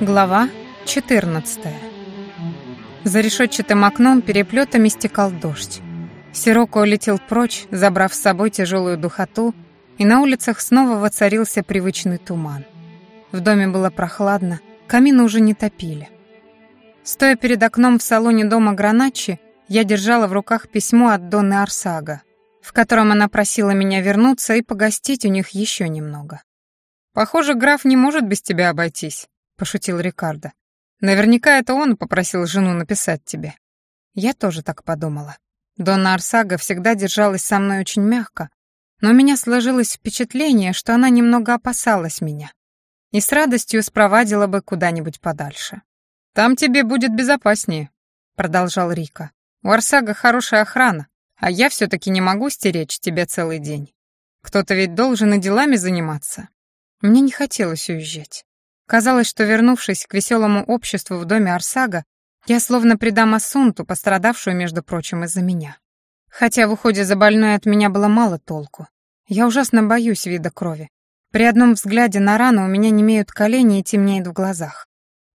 Глава 14 За решетчатым окном переплетами стекал дождь. Сироко улетел прочь, забрав с собой тяжелую духоту, и на улицах снова воцарился привычный туман. В доме было прохладно, камины уже не топили. Стоя перед окном в салоне дома Граначи, я держала в руках письмо от Донны Арсага, в котором она просила меня вернуться и погостить у них еще немного. «Похоже, граф не может без тебя обойтись», пошутил Рикардо. Наверняка это он попросил жену написать тебе. Я тоже так подумала. Донна Арсага всегда держалась со мной очень мягко, но у меня сложилось впечатление, что она немного опасалась меня и с радостью спровадила бы куда-нибудь подальше. «Там тебе будет безопаснее», — продолжал Рика. «У Арсага хорошая охрана, а я все-таки не могу стеречь тебя целый день. Кто-то ведь должен и делами заниматься». Мне не хотелось уезжать. Казалось, что, вернувшись к веселому обществу в доме Арсага, я словно предам Асунту, пострадавшую, между прочим, из-за меня. Хотя в уходе за больной от меня было мало толку. Я ужасно боюсь вида крови. При одном взгляде на рану у меня немеют колени и темнеет в глазах.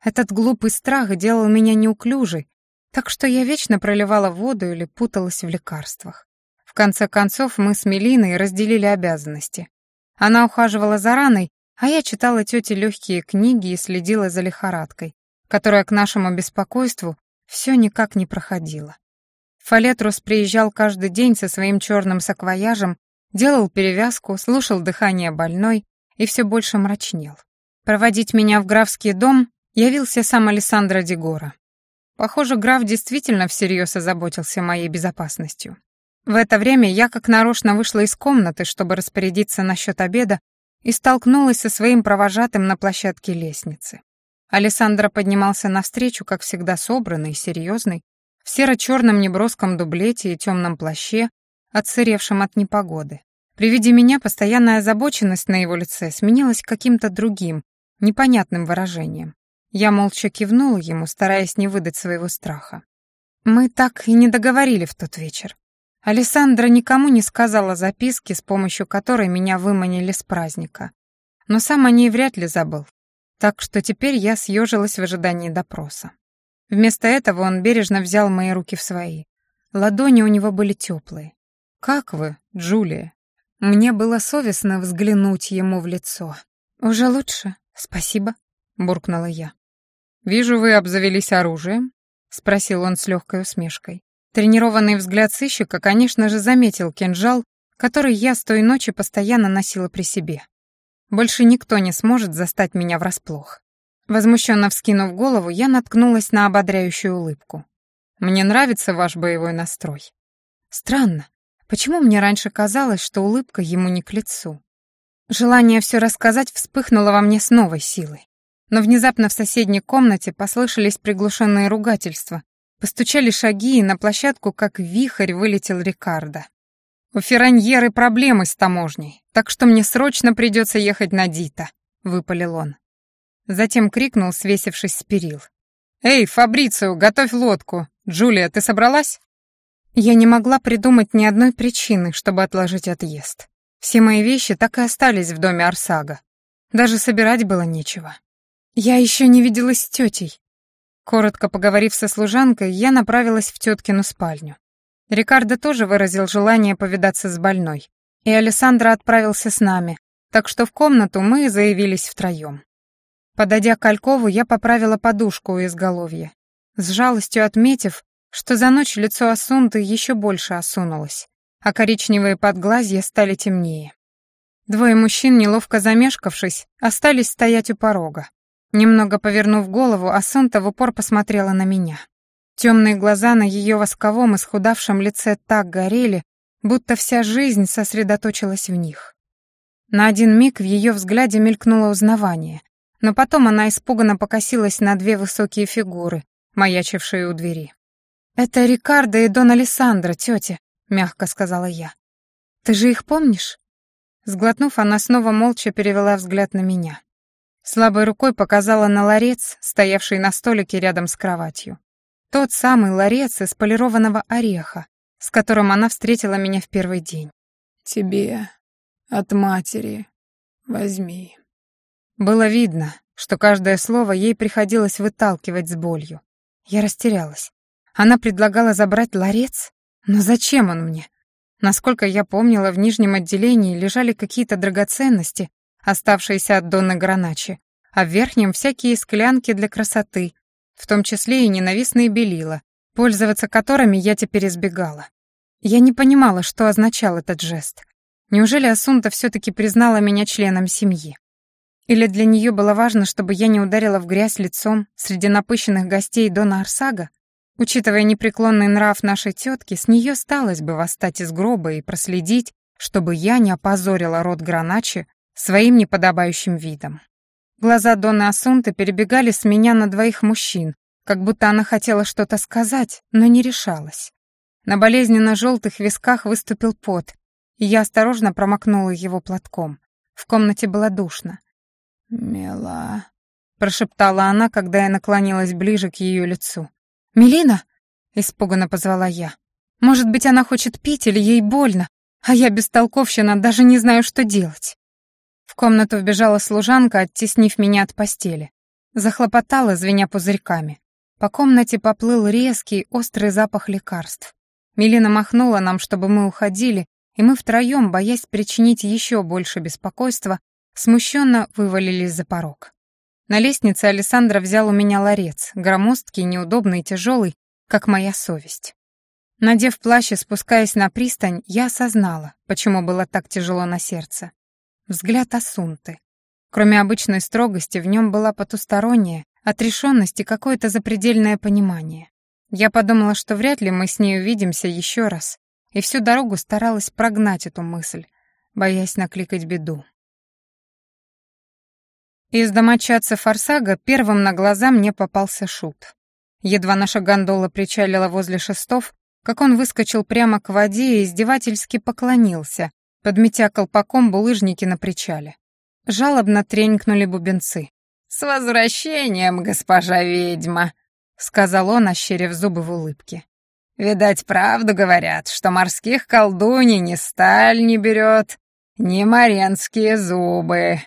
Этот глупый страх делал меня неуклюжей, так что я вечно проливала воду или путалась в лекарствах. В конце концов, мы с Мелиной разделили обязанности. Она ухаживала за раной, а я читала тете легкие книги и следила за лихорадкой, которая к нашему беспокойству все никак не проходила. Фалетрус приезжал каждый день со своим черным саквояжем, делал перевязку, слушал дыхание больной и все больше мрачнел. Проводить меня в графский дом явился сам Александро Дегора. Похоже, граф действительно всерьез озаботился моей безопасностью. В это время я как нарочно вышла из комнаты, чтобы распорядиться насчет обеда, и столкнулась со своим провожатым на площадке лестницы. Александра поднимался навстречу, как всегда собранный и серьезный, в серо-черном неброском дублете и темном плаще, отсыревшем от непогоды. При виде меня постоянная озабоченность на его лице сменилась каким-то другим, непонятным выражением. Я молча кивнула ему, стараясь не выдать своего страха. Мы так и не договорили в тот вечер. Александра никому не сказала записки, с помощью которой меня выманили с праздника. Но сам о ней вряд ли забыл. Так что теперь я съежилась в ожидании допроса. Вместо этого он бережно взял мои руки в свои. Ладони у него были теплые. «Как вы, Джулия?» Мне было совестно взглянуть ему в лицо. «Уже лучше, спасибо», — буркнула я. «Вижу, вы обзавелись оружием?» — спросил он с легкой усмешкой. Тренированный взгляд сыщика, конечно же, заметил кинжал, который я с той ночи постоянно носила при себе. Больше никто не сможет застать меня врасплох. Возмущенно вскинув голову, я наткнулась на ободряющую улыбку. «Мне нравится ваш боевой настрой». Странно, почему мне раньше казалось, что улыбка ему не к лицу? Желание все рассказать вспыхнуло во мне с новой силой. Но внезапно в соседней комнате послышались приглушенные ругательства, Постучали шаги, и на площадку, как вихрь, вылетел Рикардо. «У Ферраньеры проблемы с таможней, так что мне срочно придется ехать на Дита», — выпалил он. Затем крикнул, свесившись с перил. «Эй, Фабрицио, готовь лодку! Джулия, ты собралась?» Я не могла придумать ни одной причины, чтобы отложить отъезд. Все мои вещи так и остались в доме Арсага. Даже собирать было нечего. Я еще не виделась с тетей, Коротко поговорив со служанкой, я направилась в теткину спальню. Рикардо тоже выразил желание повидаться с больной, и Александра отправился с нами, так что в комнату мы заявились втроем. Подойдя к Алькову, я поправила подушку у изголовья, с жалостью отметив, что за ночь лицо Асунты еще больше осунулось, а коричневые подглазья стали темнее. Двое мужчин, неловко замешкавшись, остались стоять у порога. Немного повернув голову, Асунта в упор посмотрела на меня. Темные глаза на ее восковом и схудавшем лице так горели, будто вся жизнь сосредоточилась в них. На один миг в ее взгляде мелькнуло узнавание, но потом она испуганно покосилась на две высокие фигуры, маячившие у двери. «Это Рикардо и Дон Алессандро, тетя», — мягко сказала я. «Ты же их помнишь?» Сглотнув, она снова молча перевела взгляд на меня. Слабой рукой показала на ларец, стоявший на столике рядом с кроватью. Тот самый ларец из полированного ореха, с которым она встретила меня в первый день. «Тебе От матери. Возьми». Было видно, что каждое слово ей приходилось выталкивать с болью. Я растерялась. Она предлагала забрать ларец? Но зачем он мне? Насколько я помнила, в нижнем отделении лежали какие-то драгоценности, оставшиеся от Донны Граначи, а в верхнем всякие склянки для красоты, в том числе и ненавистные белила, пользоваться которыми я теперь избегала. Я не понимала, что означал этот жест. Неужели Асунта все-таки признала меня членом семьи? Или для нее было важно, чтобы я не ударила в грязь лицом среди напыщенных гостей Дона Арсага? Учитывая непреклонный нрав нашей тетки, с нее сталось бы восстать из гроба и проследить, чтобы я не опозорила род Граначи своим неподобающим видом. Глаза Донны Асунты перебегали с меня на двоих мужчин, как будто она хотела что-то сказать, но не решалась. На болезненно желтых висках выступил пот, и я осторожно промокнула его платком. В комнате было душно. «Мила», — прошептала она, когда я наклонилась ближе к ее лицу. «Мелина?» — испуганно позвала я. «Может быть, она хочет пить или ей больно, а я бестолковщина даже не знаю, что делать». В комнату вбежала служанка, оттеснив меня от постели. Захлопотала, звеня пузырьками. По комнате поплыл резкий, острый запах лекарств. Мелина махнула нам, чтобы мы уходили, и мы втроем, боясь причинить еще больше беспокойства, смущенно вывалились за порог. На лестнице Александра взял у меня ларец, громоздкий, неудобный и тяжелый, как моя совесть. Надев плащ и спускаясь на пристань, я осознала, почему было так тяжело на сердце. Взгляд Асунты. Кроме обычной строгости, в нем была потусторонняя, отрешенность и какое-то запредельное понимание. Я подумала, что вряд ли мы с ней увидимся еще раз, и всю дорогу старалась прогнать эту мысль, боясь накликать беду. Из домочадца Форсага первым на глаза мне попался шут. Едва наша гондола причалила возле шестов, как он выскочил прямо к воде и издевательски поклонился, подметя колпаком булыжники на причале. Жалобно тренькнули бубенцы. «С возвращением, госпожа ведьма!» — сказал он, ощерив зубы в улыбке. «Видать, правду говорят, что морских колдуней ни сталь не берет, ни моренские зубы».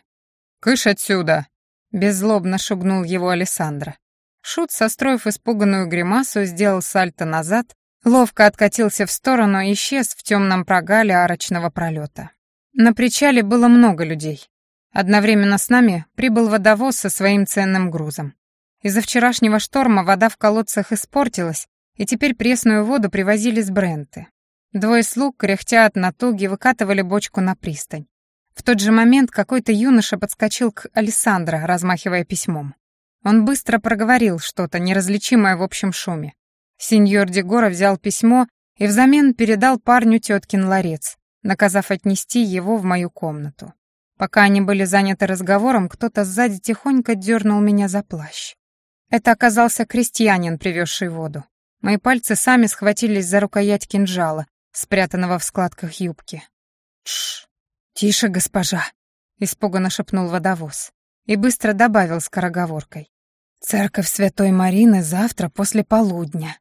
«Кыш отсюда!» — беззлобно шугнул его Александра. Шут, состроив испуганную гримасу, сделал сальто назад, ловко откатился в сторону и исчез в темном прогале арочного пролета. На причале было много людей. Одновременно с нами прибыл водовоз со своим ценным грузом. Из-за вчерашнего шторма вода в колодцах испортилась, и теперь пресную воду привозили с Бренты. Двое слуг, кряхтя от натуги, выкатывали бочку на пристань. В тот же момент какой-то юноша подскочил к Александра, размахивая письмом. Он быстро проговорил что-то, неразличимое в общем шуме. Сеньор Дегора взял письмо и взамен передал парню теткин ларец, наказав отнести его в мою комнату. Пока они были заняты разговором, кто-то сзади тихонько дернул меня за плащ. Это оказался крестьянин, привезший воду. Мои пальцы сами схватились за рукоять кинжала, спрятанного в складках юбки. «Тш, тише, госпожа!» — испуганно шепнул водовоз и быстро добавил скороговоркой. «Церковь Святой Марины завтра после полудня».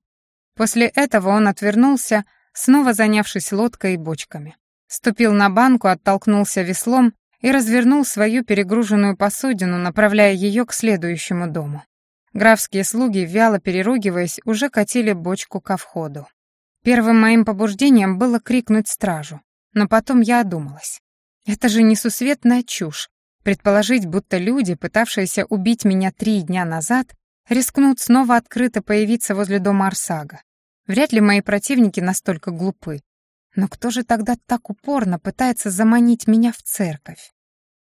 После этого он отвернулся, снова занявшись лодкой и бочками. Ступил на банку, оттолкнулся веслом и развернул свою перегруженную посудину, направляя ее к следующему дому. Графские слуги, вяло переругиваясь, уже катили бочку ко входу. Первым моим побуждением было крикнуть стражу, но потом я одумалась. Это же несусветная чушь. Предположить, будто люди, пытавшиеся убить меня три дня назад, рискнут снова открыто появиться возле дома Арсага. Вряд ли мои противники настолько глупы. Но кто же тогда так упорно пытается заманить меня в церковь?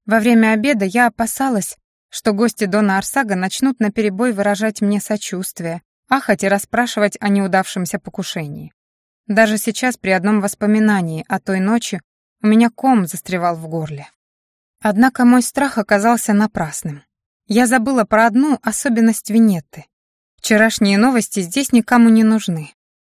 Во время обеда я опасалась, что гости Дона Арсага начнут наперебой выражать мне сочувствие, ахать и расспрашивать о неудавшемся покушении. Даже сейчас при одном воспоминании о той ночи у меня ком застревал в горле. Однако мой страх оказался напрасным. Я забыла про одну особенность Винетты. Вчерашние новости здесь никому не нужны.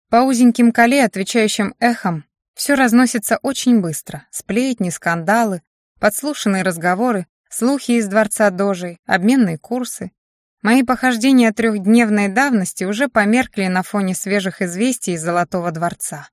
По узеньким коле, отвечающим эхом, все разносится очень быстро. Сплетни, скандалы, подслушанные разговоры, слухи из дворца Дожей, обменные курсы. Мои похождения трехдневной давности уже померкли на фоне свежих известий из Золотого дворца.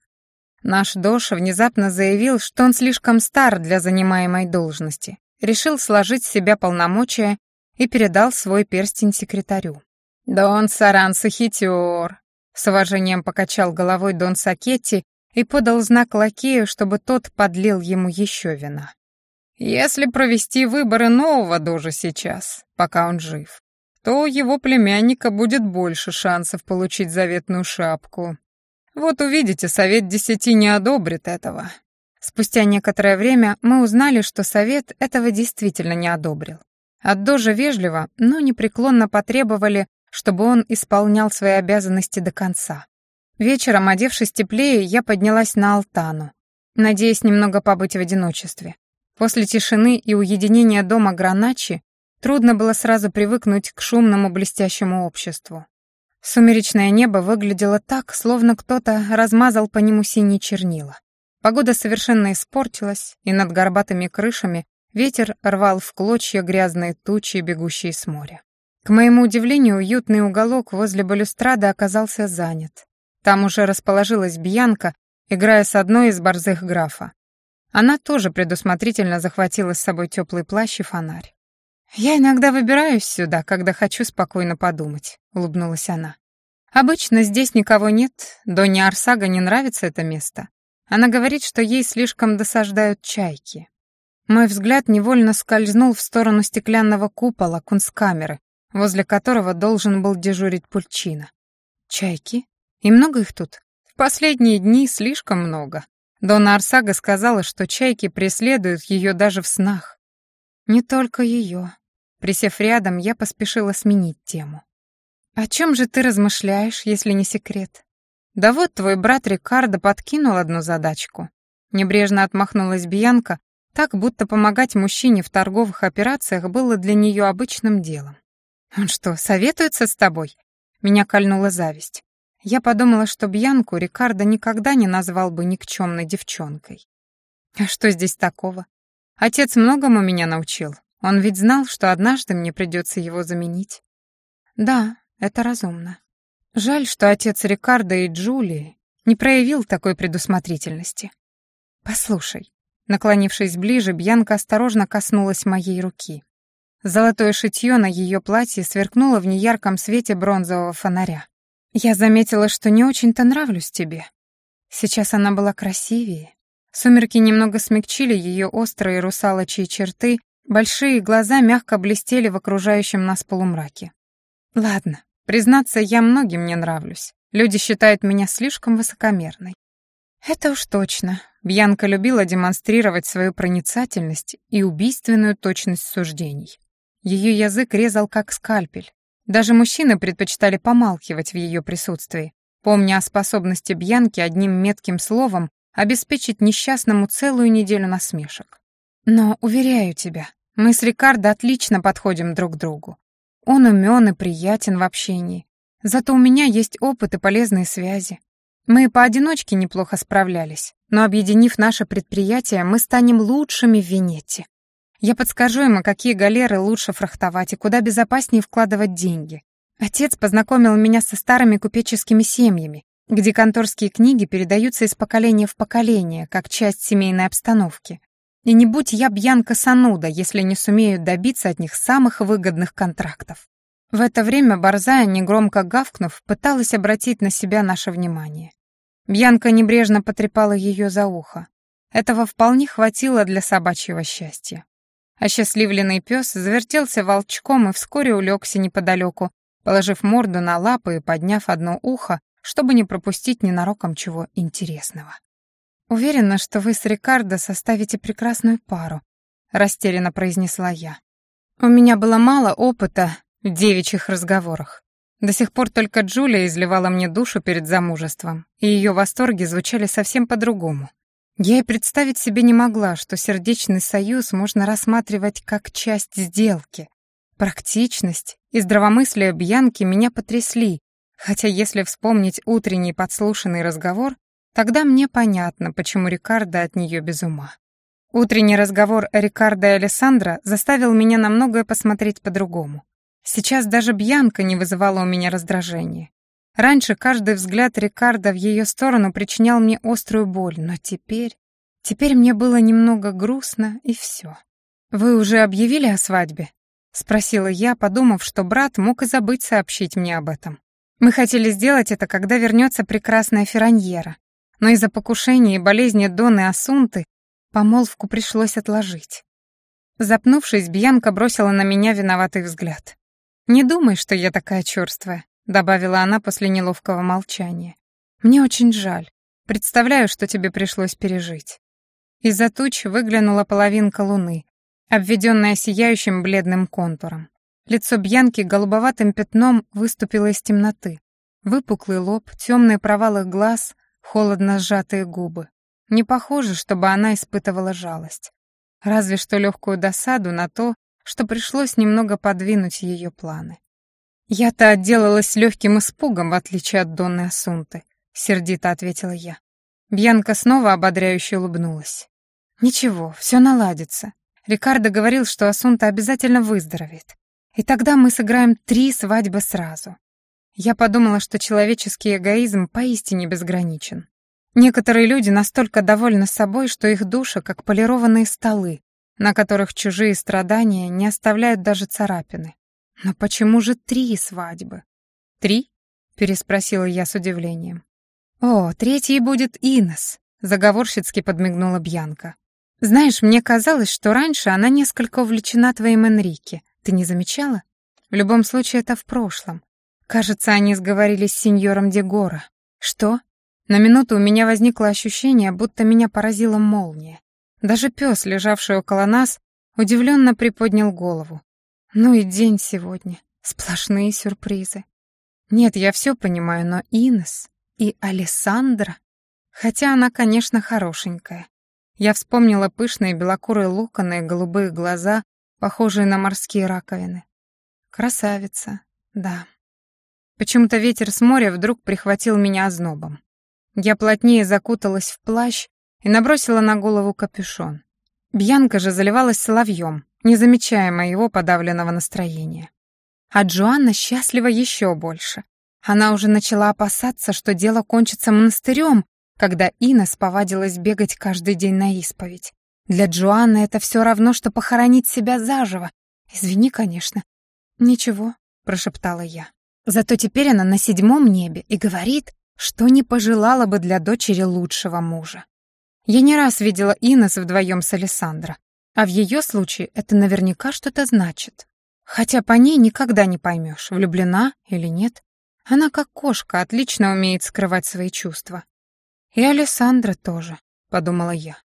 Наш Доша внезапно заявил, что он слишком стар для занимаемой должности, решил сложить с себя полномочия и передал свой перстень секретарю. «Дон Саранса хитер», — с уважением покачал головой Дон Сакетти и подал знак лакею, чтобы тот подлил ему еще вина. «Если провести выборы нового дожа сейчас, пока он жив, то у его племянника будет больше шансов получить заветную шапку. Вот увидите, совет десяти не одобрит этого». Спустя некоторое время мы узнали, что совет этого действительно не одобрил. От вежливо, но непреклонно потребовали, чтобы он исполнял свои обязанности до конца. Вечером, одевшись теплее, я поднялась на Алтану, надеясь немного побыть в одиночестве. После тишины и уединения дома Граначи трудно было сразу привыкнуть к шумному блестящему обществу. Сумеречное небо выглядело так, словно кто-то размазал по нему синие чернила. Погода совершенно испортилась, и над горбатыми крышами ветер рвал в клочья грязные тучи, бегущие с моря. К моему удивлению, уютный уголок возле балюстрады оказался занят. Там уже расположилась Бьянка, играя с одной из борзых графа. Она тоже предусмотрительно захватила с собой теплый плащ и фонарь. «Я иногда выбираюсь сюда, когда хочу спокойно подумать», — улыбнулась она. «Обычно здесь никого нет, Доне Арсага не нравится это место. Она говорит, что ей слишком досаждают чайки. Мой взгляд невольно скользнул в сторону стеклянного купола кунсткамеры, возле которого должен был дежурить Пульчина. Чайки? И много их тут? В последние дни слишком много. Дона Арсага сказала, что чайки преследуют ее даже в снах. Не только ее. Присев рядом, я поспешила сменить тему. «О чем же ты размышляешь, если не секрет?» «Да вот твой брат Рикардо подкинул одну задачку». Небрежно отмахнулась Бьянка, так будто помогать мужчине в торговых операциях было для нее обычным делом. «Он что, советуется с тобой?» Меня кольнула зависть. Я подумала, что Бьянку Рикардо никогда не назвал бы никчемной девчонкой. А что здесь такого? Отец многому меня научил. Он ведь знал, что однажды мне придется его заменить. Да, это разумно. Жаль, что отец Рикардо и Джулии не проявил такой предусмотрительности. Послушай, наклонившись ближе, Бьянка осторожно коснулась моей руки. Золотое шитье на ее платье сверкнуло в неярком свете бронзового фонаря. «Я заметила, что не очень-то нравлюсь тебе». Сейчас она была красивее. Сумерки немного смягчили ее острые русалочьи черты, большие глаза мягко блестели в окружающем нас полумраке. «Ладно, признаться, я многим не нравлюсь. Люди считают меня слишком высокомерной». «Это уж точно». Бьянка любила демонстрировать свою проницательность и убийственную точность суждений. Ее язык резал как скальпель. Даже мужчины предпочитали помалкивать в ее присутствии, помня о способности Бьянки одним метким словом обеспечить несчастному целую неделю насмешек. Но, уверяю тебя, мы с Рикардо отлично подходим друг к другу. Он умен и приятен в общении. Зато у меня есть опыт и полезные связи. Мы поодиночке неплохо справлялись, но объединив наше предприятие, мы станем лучшими в Венете. Я подскажу ему, какие галеры лучше фрахтовать и куда безопаснее вкладывать деньги. Отец познакомил меня со старыми купеческими семьями, где конторские книги передаются из поколения в поколение, как часть семейной обстановки. И не будь я Бьянка Сануда, если не сумею добиться от них самых выгодных контрактов. В это время Борзая, негромко гавкнув, пыталась обратить на себя наше внимание. Бьянка небрежно потрепала ее за ухо. Этого вполне хватило для собачьего счастья. Осчастливленный пес завертелся волчком и вскоре улегся неподалеку, положив морду на лапы и подняв одно ухо, чтобы не пропустить ненароком чего интересного. «Уверена, что вы с Рикардо составите прекрасную пару», — растерянно произнесла я. «У меня было мало опыта в девичьих разговорах. До сих пор только Джулия изливала мне душу перед замужеством, и ее восторги звучали совсем по-другому. Я и представить себе не могла, что сердечный союз можно рассматривать как часть сделки. Практичность и здравомыслие Бьянки меня потрясли, хотя если вспомнить утренний подслушанный разговор, тогда мне понятно, почему Рикардо от нее без ума. Утренний разговор Рикардо и Алессандро заставил меня на многое посмотреть по-другому. Сейчас даже Бьянка не вызывала у меня раздражения. Раньше каждый взгляд Рикардо в ее сторону причинял мне острую боль, но теперь... Теперь мне было немного грустно, и все. «Вы уже объявили о свадьбе?» — спросила я, подумав, что брат мог и забыть сообщить мне об этом. Мы хотели сделать это, когда вернется прекрасная Ферраньера, но из-за покушения и болезни Доны Асунты помолвку пришлось отложить. Запнувшись, Бьянка бросила на меня виноватый взгляд. «Не думай, что я такая чёрствая», — добавила она после неловкого молчания. «Мне очень жаль. Представляю, что тебе пришлось пережить». Из-за туч выглянула половинка луны, обведенная сияющим бледным контуром. Лицо Бьянки голубоватым пятном выступило из темноты. Выпуклый лоб, темные провалы глаз, холодно сжатые губы. Не похоже, чтобы она испытывала жалость. Разве что легкую досаду на то, что пришлось немного подвинуть ее планы. «Я-то отделалась легким испугом, в отличие от Донны Асунты», — сердито ответила я. Бьянка снова ободряюще улыбнулась. «Ничего, все наладится. Рикардо говорил, что Асунта обязательно выздоровеет. И тогда мы сыграем три свадьбы сразу. Я подумала, что человеческий эгоизм поистине безграничен. Некоторые люди настолько довольны собой, что их души как полированные столы, на которых чужие страдания не оставляют даже царапины. Но почему же три свадьбы? Три? переспросила я с удивлением. О, третьей будет Инес, заговорщицки подмигнула Бьянка. Знаешь, мне казалось, что раньше она несколько увлечена твоим Энрике, ты не замечала? В любом случае, это в прошлом. Кажется, они сговорились с сеньором Дегора. Что? На минуту у меня возникло ощущение, будто меня поразила молния. Даже пес, лежавший около нас, удивленно приподнял голову. Ну и день сегодня. Сплошные сюрпризы. Нет, я все понимаю, но Инес и Алессандра... Хотя она, конечно, хорошенькая. Я вспомнила пышные белокурые локоны и голубые глаза, похожие на морские раковины. Красавица, да. Почему-то ветер с моря вдруг прихватил меня ознобом. Я плотнее закуталась в плащ и набросила на голову капюшон. Бьянка же заливалась соловьем, не замечая моего подавленного настроения. А Джоанна счастлива еще больше. Она уже начала опасаться, что дело кончится монастырем, когда Инна сповадилась бегать каждый день на исповедь. Для Джоанны это все равно, что похоронить себя заживо. Извини, конечно. Ничего, прошептала я. Зато теперь она на седьмом небе и говорит, что не пожелала бы для дочери лучшего мужа. Я не раз видела Инес вдвоем с Александра, а в ее случае это наверняка что-то значит. Хотя по ней никогда не поймешь, влюблена или нет. Она как кошка, отлично умеет скрывать свои чувства. И Александра тоже, подумала я.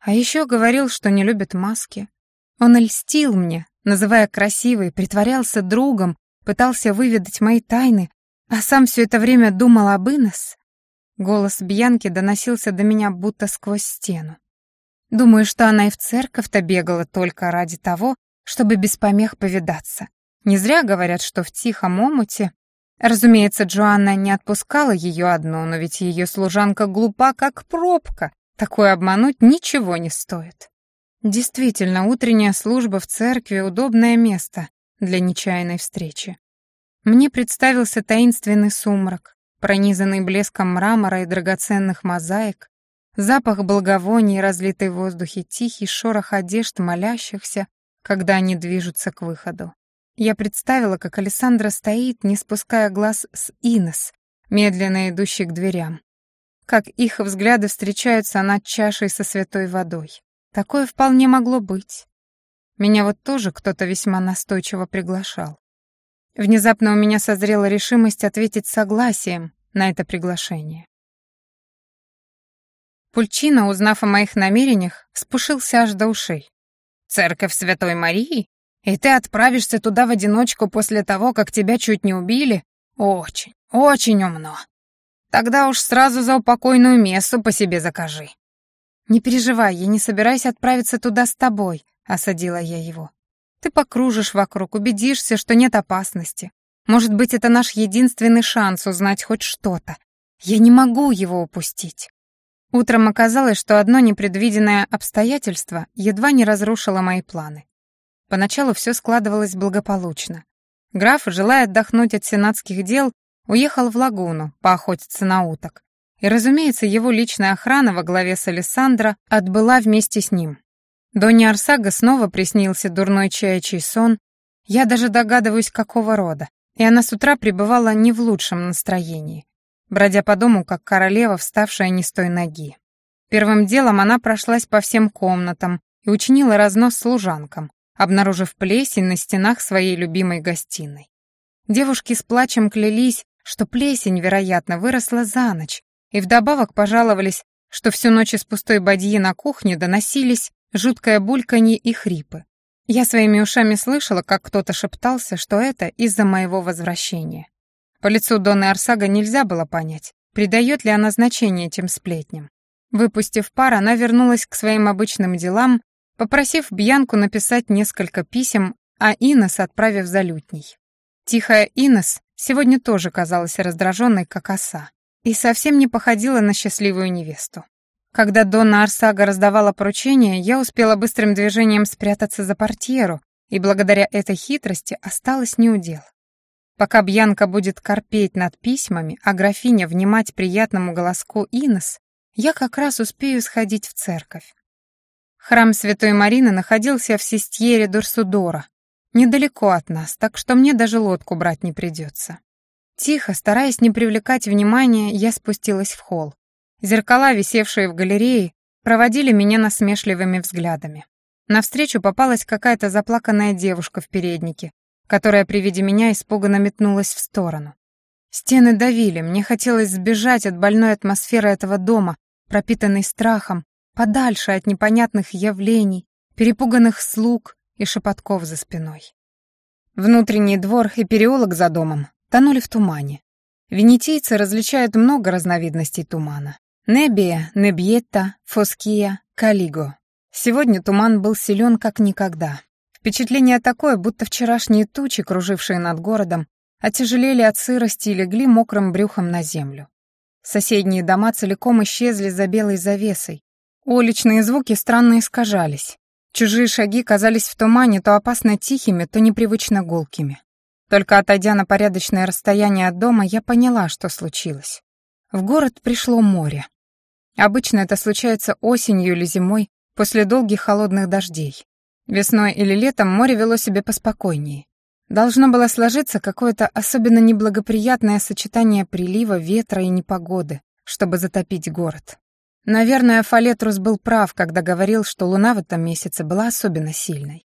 А еще говорил, что не любит маски. Он льстил мне, называя красивой, притворялся другом, пытался выведать мои тайны, а сам все это время думал об Инес. Голос Бьянки доносился до меня будто сквозь стену. Думаю, что она и в церковь-то бегала только ради того, чтобы без помех повидаться. Не зря говорят, что в тихом омуте... Разумеется, Джоанна не отпускала ее одну, но ведь ее служанка глупа, как пробка, Такое обмануть ничего не стоит. Действительно, утренняя служба в церкви — удобное место для нечаянной встречи. Мне представился таинственный сумрак, пронизанный блеском мрамора и драгоценных мозаик, запах благовоний, разлитый в воздухе, тихий шорох одежд молящихся, когда они движутся к выходу. Я представила, как Александра стоит, не спуская глаз с Инес, медленно идущей к дверям как их взгляды встречаются над чашей со святой водой. Такое вполне могло быть. Меня вот тоже кто-то весьма настойчиво приглашал. Внезапно у меня созрела решимость ответить согласием на это приглашение. Пульчина, узнав о моих намерениях, спушился аж до ушей. «Церковь Святой Марии? И ты отправишься туда в одиночку после того, как тебя чуть не убили? Очень, очень умно. Тогда уж сразу за упокойную мессу по себе закажи». «Не переживай, я не собираюсь отправиться туда с тобой», — осадила я его. «Ты покружишь вокруг, убедишься, что нет опасности. Может быть, это наш единственный шанс узнать хоть что-то. Я не могу его упустить». Утром оказалось, что одно непредвиденное обстоятельство едва не разрушило мои планы. Поначалу все складывалось благополучно. Граф, желая отдохнуть от сенатских дел, уехал в лагуну поохотиться на уток. И, разумеется, его личная охрана во главе с Алессандро отбыла вместе с ним. Донни Арсага снова приснился дурной чаячий сон, я даже догадываюсь, какого рода, и она с утра пребывала не в лучшем настроении, бродя по дому, как королева, вставшая не с той ноги. Первым делом она прошлась по всем комнатам и учинила разнос служанкам, обнаружив плесень на стенах своей любимой гостиной. Девушки с плачем клялись, что плесень, вероятно, выросла за ночь, и вдобавок пожаловались, что всю ночь из пустой бадьи на кухне доносились жуткое бульканье и хрипы. Я своими ушами слышала, как кто-то шептался, что это из-за моего возвращения. По лицу Донны Арсага нельзя было понять, придает ли она значение этим сплетням. Выпустив пар, она вернулась к своим обычным делам, попросив Бьянку написать несколько писем, а Инес отправив за лютней. Тихая Инес сегодня тоже казалась раздраженной, как оса, и совсем не походила на счастливую невесту. Когда Донна Арсага раздавала поручения, я успела быстрым движением спрятаться за портьеру, и благодаря этой хитрости осталась неудел. Пока Бьянка будет корпеть над письмами, а графиня внимать приятному голоску Инес, я как раз успею сходить в церковь. Храм Святой Марины находился в Систьере Дурсудора, недалеко от нас, так что мне даже лодку брать не придется. Тихо, стараясь не привлекать внимания, я спустилась в холл. Зеркала, висевшие в галерее, проводили меня насмешливыми взглядами. Навстречу попалась какая-то заплаканная девушка в переднике, которая при виде меня испуганно метнулась в сторону. Стены давили, мне хотелось сбежать от больной атмосферы этого дома, пропитанный страхом, подальше от непонятных явлений, перепуганных слуг и шепотков за спиной. Внутренний двор и переулок за домом тонули в тумане. Венетийцы различают много разновидностей тумана. Небия, Небьетта, Фоския, Калиго. Сегодня туман был силен как никогда. Впечатление такое, будто вчерашние тучи, кружившие над городом, отяжелели от сырости и легли мокрым брюхом на землю. Соседние дома целиком исчезли за белой завесой. Уличные звуки странно искажались. Чужие шаги казались в тумане то опасно тихими, то непривычно гулкими. Только отойдя на порядочное расстояние от дома, я поняла, что случилось. В город пришло море. Обычно это случается осенью или зимой, после долгих холодных дождей. Весной или летом море вело себя поспокойнее. Должно было сложиться какое-то особенно неблагоприятное сочетание прилива, ветра и непогоды, чтобы затопить город. Наверное, Фалетрус был прав, когда говорил, что луна в этом месяце была особенно сильной.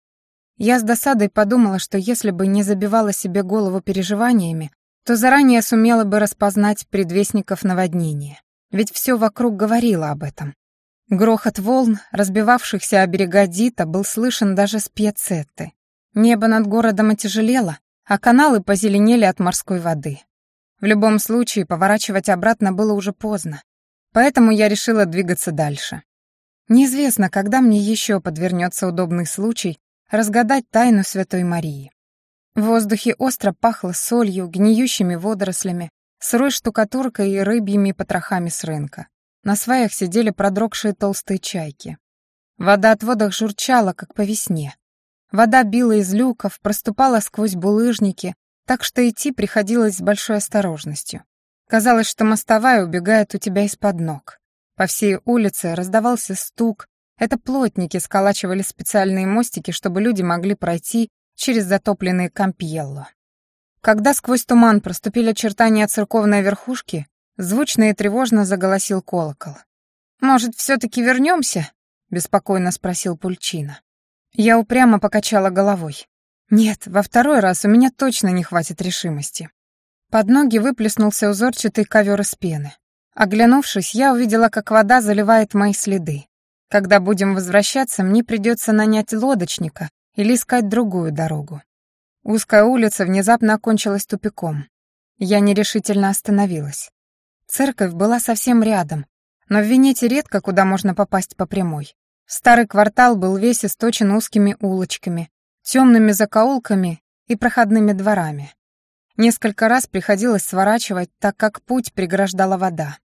Я с досадой подумала, что если бы не забивала себе голову переживаниями, то заранее сумела бы распознать предвестников наводнения. Ведь все вокруг говорило об этом. Грохот волн, разбивавшихся о берега Дита, был слышен даже с пьяцетты. Небо над городом отяжелело, а каналы позеленели от морской воды. В любом случае, поворачивать обратно было уже поздно, поэтому я решила двигаться дальше. Неизвестно, когда мне еще подвернется удобный случай разгадать тайну Святой Марии. В воздухе остро пахло солью, гниющими водорослями, сырой штукатуркой и рыбьими потрохами с рынка. На сваях сидели продрогшие толстые чайки. Вода от водах журчала, как по весне. Вода била из люков, проступала сквозь булыжники, так что идти приходилось с большой осторожностью. Казалось, что мостовая убегает у тебя из-под ног. По всей улице раздавался стук. Это плотники сколачивали специальные мостики, чтобы люди могли пройти через затопленные Кампьелло. Когда сквозь туман проступили очертания церковной верхушки, звучно и тревожно заголосил колокол. «Может, все-таки вернемся?» — беспокойно спросил Пульчина. Я упрямо покачала головой. Нет, во второй раз у меня точно не хватит решимости. Под ноги выплеснулся узорчатый ковер из пены. Оглянувшись, я увидела, как вода заливает мои следы. Когда будем возвращаться, мне придется нанять лодочника или искать другую дорогу. Узкая улица внезапно окончилась тупиком. Я нерешительно остановилась. Церковь была совсем рядом, но в Венете редко куда можно попасть по прямой. Старый квартал был весь источен узкими улочками, темными закоулками и проходными дворами. Несколько раз приходилось сворачивать, так как путь преграждала вода.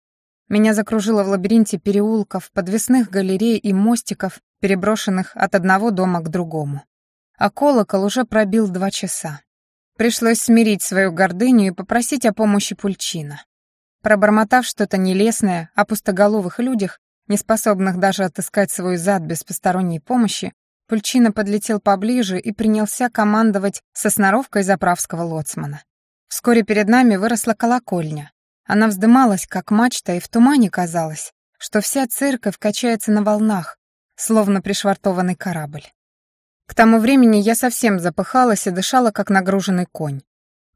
Меня закружило в лабиринте переулков, подвесных галерей и мостиков, переброшенных от одного дома к другому. А колокол уже пробил два часа. Пришлось смирить свою гордыню и попросить о помощи Пульчина. Пробормотав что-то нелестное о пустоголовых людях, не способных даже отыскать свой зад без посторонней помощи, Пульчина подлетел поближе и принялся командовать со сноровкой заправского лоцмана. Вскоре перед нами выросла колокольня. Она вздымалась, как мачта, и в тумане казалось, что вся церковь качается на волнах, словно пришвартованный корабль. К тому времени я совсем запыхалась и дышала, как нагруженный конь.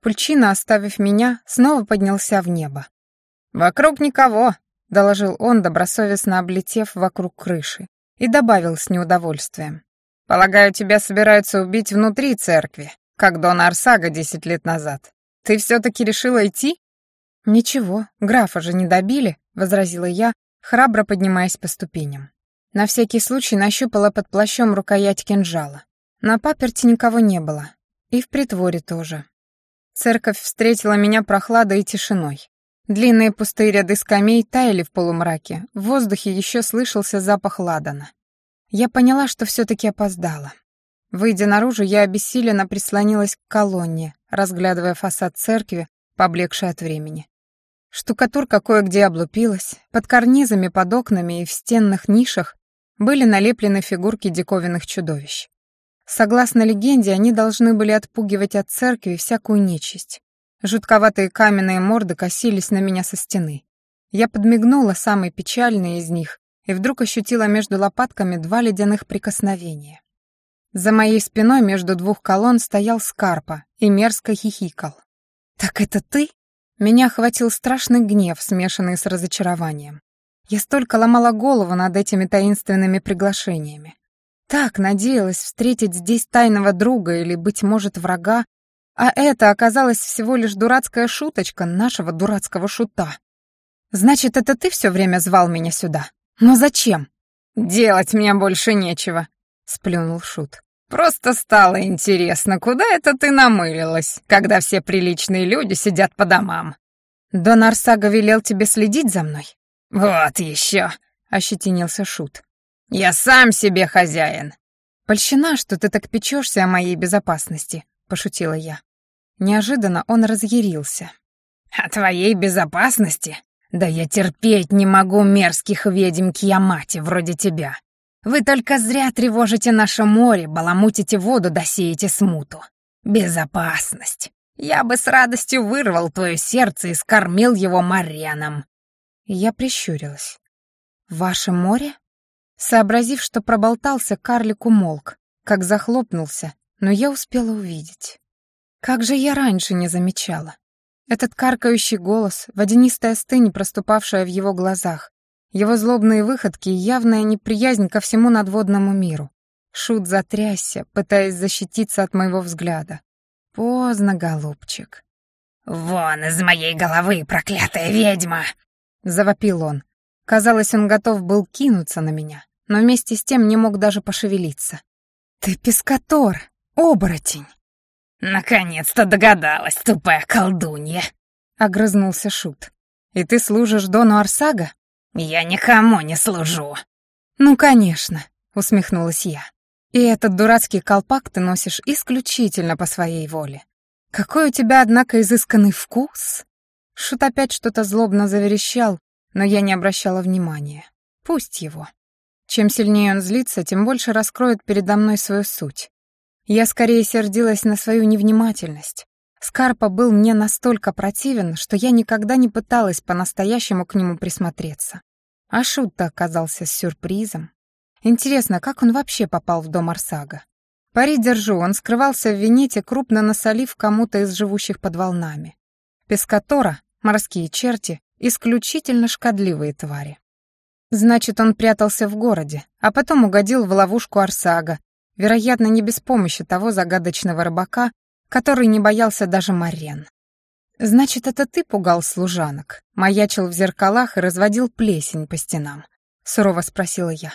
Пульчина, оставив меня, снова поднялся в небо. «Вокруг никого», — доложил он, добросовестно облетев вокруг крыши, и добавил с неудовольствием. «Полагаю, тебя собираются убить внутри церкви, как Дона Арсага десять лет назад. Ты все-таки решила идти?» «Ничего, графа же не добили», — возразила я, храбро поднимаясь по ступеням. На всякий случай нащупала под плащом рукоять кинжала. На паперти никого не было. И в притворе тоже. Церковь встретила меня прохладой и тишиной. Длинные пустые ряды скамей таяли в полумраке, в воздухе еще слышался запах ладана. Я поняла, что все-таки опоздала. Выйдя наружу, я обессиленно прислонилась к колонне, разглядывая фасад церкви, поблекший от времени. Штукатурка кое-где облупилась, под карнизами, под окнами и в стенных нишах были налеплены фигурки диковинных чудовищ. Согласно легенде, они должны были отпугивать от церкви всякую нечисть. Жутковатые каменные морды косились на меня со стены. Я подмигнула самой печальной из них и вдруг ощутила между лопатками два ледяных прикосновения. За моей спиной между двух колонн стоял Скарпа и мерзко хихикал. «Так это ты?» Меня охватил страшный гнев, смешанный с разочарованием. Я столько ломала голову над этими таинственными приглашениями. Так надеялась встретить здесь тайного друга или, быть может, врага, а это оказалось всего лишь дурацкая шуточка нашего дурацкого шута. Значит, это ты все время звал меня сюда? Но зачем? Делать мне больше нечего, сплюнул шут. Просто стало интересно, куда это ты намылилась, когда все приличные люди сидят по домам. Дон Арсага велел тебе следить за мной? Вот еще, ощетинился шут. Я сам себе хозяин. Польщина, что ты так печешься о моей безопасности, пошутила я. Неожиданно он разъярился. О твоей безопасности? Да я терпеть не могу мерзких ведьм Киямати вроде тебя. Вы только зря тревожите наше море, баламутите воду, досеете смуту. Безопасность. Я бы с радостью вырвал твое сердце и скормил его мареном. Я прищурилась. Ваше море? Сообразив, что проболтался, карлик умолк, как захлопнулся, но я успела увидеть. Как же я раньше не замечала. Этот каркающий голос, водянистая стынь, проступавшая в его глазах, его злобные выходки и явная неприязнь ко всему надводному миру. Шут затрясся, пытаясь защититься от моего взгляда. Поздно, голубчик. «Вон из моей головы, проклятая ведьма!» — завопил он. Казалось, он готов был кинуться на меня, но вместе с тем не мог даже пошевелиться. «Ты пескатор, оборотень!» «Наконец-то догадалась, тупая колдунья!» — огрызнулся Шут. «И ты служишь Дону Арсага?» «Я никому не служу». «Ну, конечно», — усмехнулась я. «И этот дурацкий колпак ты носишь исключительно по своей воле. Какой у тебя, однако, изысканный вкус!» Шут опять что-то злобно заверещал, но я не обращала внимания. Пусть его. Чем сильнее он злится, тем больше раскроет передо мной свою суть. Я скорее сердилась на свою невнимательность. Скарпа был мне настолько противен, что я никогда не пыталась по-настоящему к нему присмотреться. А Шут-то оказался сюрпризом. Интересно, как он вообще попал в дом Арсага? Пари держу, он скрывался в Венете, крупно насолив кому-то из живущих под волнами. Пескатора, морские черти, исключительно шкодливые твари. Значит, он прятался в городе, а потом угодил в ловушку Арсага, вероятно, не без помощи того загадочного рыбака, который не боялся даже Марен. «Значит, это ты пугал служанок?» Маячил в зеркалах и разводил плесень по стенам. Сурово спросила я.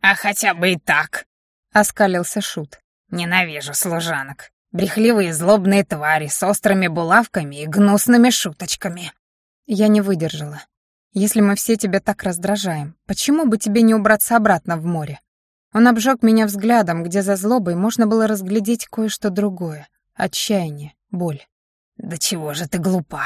«А хотя бы и так», — оскалился Шут. «Ненавижу служанок. Брехливые злобные твари с острыми булавками и гнусными шуточками». Я не выдержала. «Если мы все тебя так раздражаем, почему бы тебе не убраться обратно в море?» Он обжег меня взглядом, где за злобой можно было разглядеть кое-что другое — отчаяние, боль. «Да чего же ты глупа?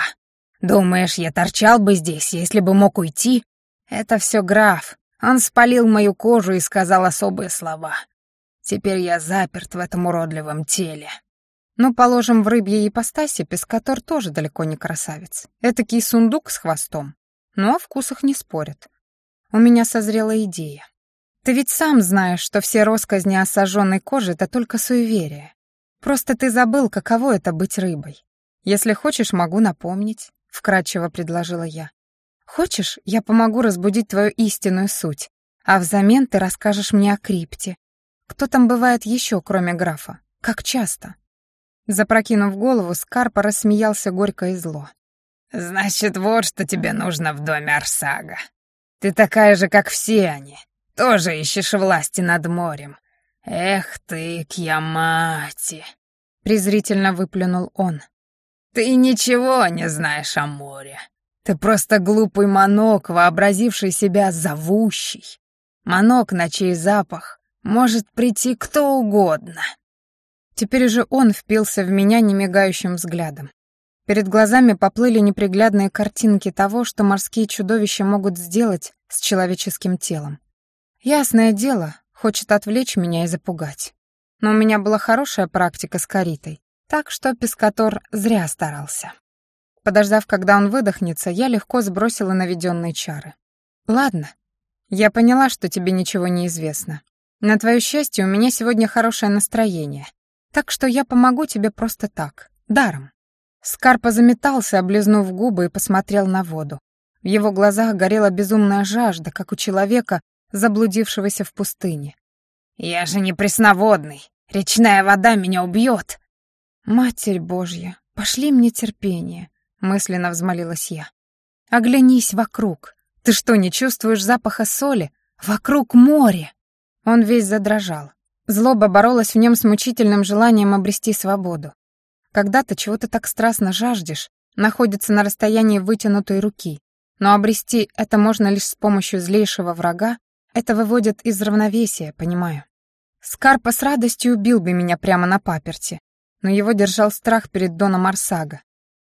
Думаешь, я торчал бы здесь, если бы мог уйти? Это все граф. Он спалил мою кожу и сказал особые слова. Теперь я заперт в этом уродливом теле». Ну, положим, в рыбьей ипостаси пескатор тоже далеко не красавец. Этакий сундук с хвостом. Но о вкусах не спорят. У меня созрела идея. Ты ведь сам знаешь, что все росказни о сожженной коже — это только суеверие. Просто ты забыл, каково это быть рыбой. Если хочешь, могу напомнить, — вкратчиво предложила я. Хочешь, я помогу разбудить твою истинную суть, а взамен ты расскажешь мне о крипте. Кто там бывает еще, кроме графа? Как часто? Запрокинув голову, Скарпа рассмеялся горько и зло. «Значит, вот что тебе нужно в доме Арсага. Ты такая же, как все они. Тоже ищешь власти над морем. Эх ты, Кьямати!» Презрительно выплюнул он. «Ты ничего не знаешь о море. Ты просто глупый манок, вообразивший себя зовущий. Манок, на чей запах может прийти кто угодно». Теперь же он впился в меня немигающим взглядом. Перед глазами поплыли неприглядные картинки того, что морские чудовища могут сделать с человеческим телом. Ясное дело, хочет отвлечь меня и запугать. Но у меня была хорошая практика с коритой, так что пескатор зря старался. Подождав, когда он выдохнется, я легко сбросила наведенные чары. «Ладно, я поняла, что тебе ничего не известно. На твое счастье, у меня сегодня хорошее настроение, так что я помогу тебе просто так, даром». Скарпа заметался, облизнув губы и посмотрел на воду. В его глазах горела безумная жажда, как у человека, заблудившегося в пустыне. «Я же не пресноводный. Речная вода меня убьет!» «Матерь Божья, пошли мне терпение», — мысленно взмолилась я. «Оглянись вокруг. Ты что, не чувствуешь запаха соли? Вокруг море!» Он весь задрожал. Злоба боролась в нем с мучительным желанием обрести свободу. Когда ты чего-то так страстно жаждешь, находится на расстоянии вытянутой руки, но обрести это можно лишь с помощью злейшего врага, это выводит из равновесия, понимаю. Скарпа с радостью убил бы меня прямо на паперти, но его держал страх перед Доном Арсага.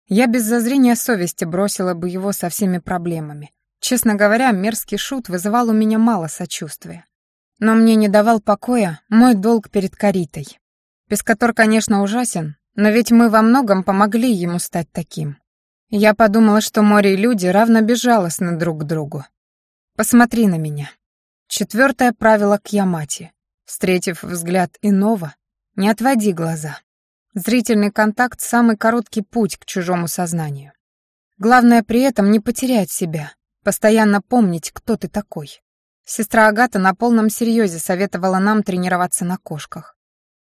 Я без зазрения совести бросила бы его со всеми проблемами. Честно говоря, мерзкий шут вызывал у меня мало сочувствия. Но мне не давал покоя мой долг перед Каритой. Пескатор, конечно, ужасен, но ведь мы во многом помогли ему стать таким. Я подумала, что море и люди равно безжалостны друг к другу. Посмотри на меня. Четвертое правило Кьямати. Встретив взгляд иного, не отводи глаза. Зрительный контакт — самый короткий путь к чужому сознанию. Главное при этом не потерять себя, постоянно помнить, кто ты такой. Сестра Агата на полном серьезе советовала нам тренироваться на кошках.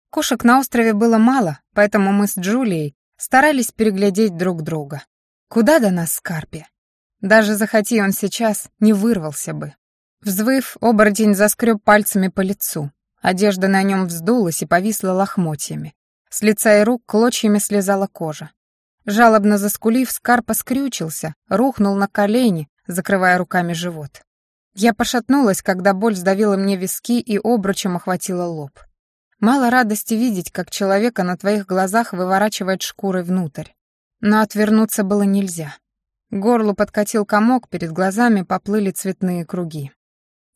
Кошек на острове было мало, поэтому мы с Джулией старались переглядеть друг друга. Куда до нас Скарпи? Даже захоти он сейчас, не вырвался бы. Взвыв, оборотень заскреб пальцами по лицу. Одежда на нем вздулась и повисла лохмотьями. С лица и рук клочьями слезала кожа. Жалобно заскулив, Скарпа скрючился, рухнул на колени, закрывая руками живот. Я пошатнулась, когда боль сдавила мне виски и обручем охватила лоб. Мало радости видеть, как человека на твоих глазах выворачивает шкурой внутрь. Но отвернуться было нельзя. горлу подкатил комок, перед глазами поплыли цветные круги.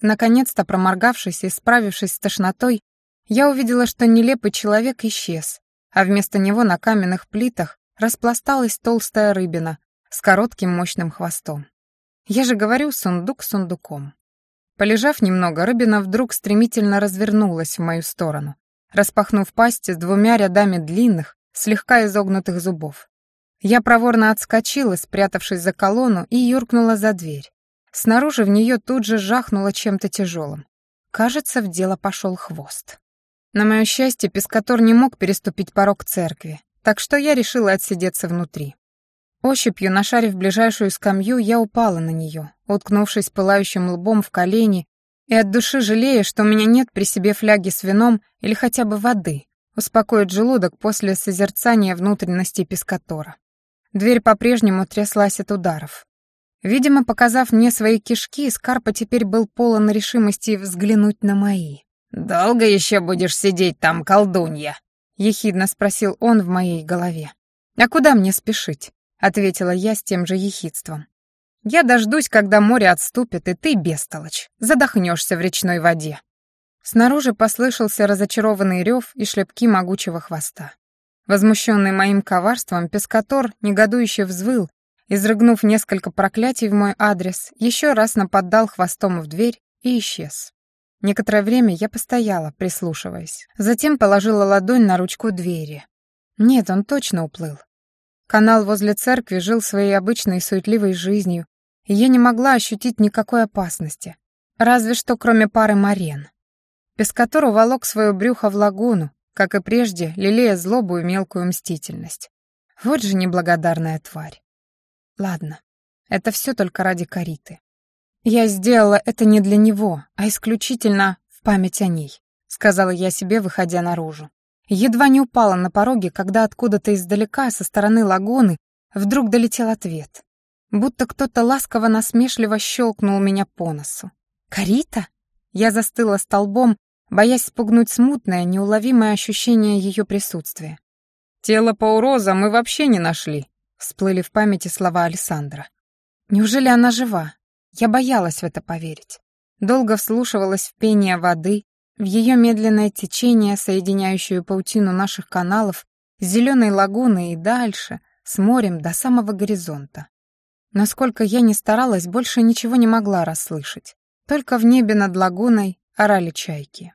Наконец-то, проморгавшись и справившись с тошнотой, я увидела, что нелепый человек исчез, а вместо него на каменных плитах распласталась толстая рыбина с коротким мощным хвостом. Я же говорю, сундук сундуком. Полежав немного, рыбина вдруг стремительно развернулась в мою сторону, распахнув пасть с двумя рядами длинных, слегка изогнутых зубов. Я проворно отскочила, спрятавшись за колонну, и юркнула за дверь. Снаружи в нее тут же жахнуло чем-то тяжелым. Кажется, в дело пошел хвост. На мое счастье, Пескатор не мог переступить порог церкви, так что я решила отсидеться внутри. Ощупью, нашарив ближайшую скамью, я упала на нее, уткнувшись пылающим лбом в колени и от души жалея, что у меня нет при себе фляги с вином или хотя бы воды, успокоить желудок после созерцания внутренности пескатора. Дверь по-прежнему тряслась от ударов. Видимо, показав мне свои кишки, Скарпа теперь был полон решимости взглянуть на мои. «Долго еще будешь сидеть там, колдунья?» — ехидно спросил он в моей голове. «А куда мне спешить?» — ответила я с тем же ехидством. «Я дождусь, когда море отступит, и ты, бестолочь, задохнешься в речной воде». Снаружи послышался разочарованный рев и шлепки могучего хвоста. Возмущенный моим коварством, пескатор негодующе взвыл, изрыгнув несколько проклятий в мой адрес, еще раз нападал хвостом в дверь и исчез. Некоторое время я постояла, прислушиваясь. Затем положила ладонь на ручку двери. Нет, он точно уплыл. Канал возле церкви жил своей обычной суетливой жизнью, и я не могла ощутить никакой опасности. Разве что кроме пары марен. Пескатор уволок свое брюхо в лагуну, как и прежде, лелея злобу и мелкую мстительность. Вот же неблагодарная тварь. Ладно, это все только ради Кариты. Я сделала это не для него, а исключительно в память о ней, сказала я себе, выходя наружу. Едва не упала на пороге, когда откуда-то издалека, со стороны лагуны, вдруг долетел ответ. Будто кто-то ласково-насмешливо щелкнул меня по носу. «Карита?» Я застыла столбом, боясь спугнуть смутное, неуловимое ощущение ее присутствия. «Тело Пауроза мы вообще не нашли», — всплыли в памяти слова Александра. «Неужели она жива?» Я боялась в это поверить. Долго вслушивалась в пение воды, в ее медленное течение, соединяющее паутину наших каналов с зеленой лагуной и дальше, с морем до самого горизонта. Насколько я ни старалась, больше ничего не могла расслышать. Только в небе над лагуной орали чайки.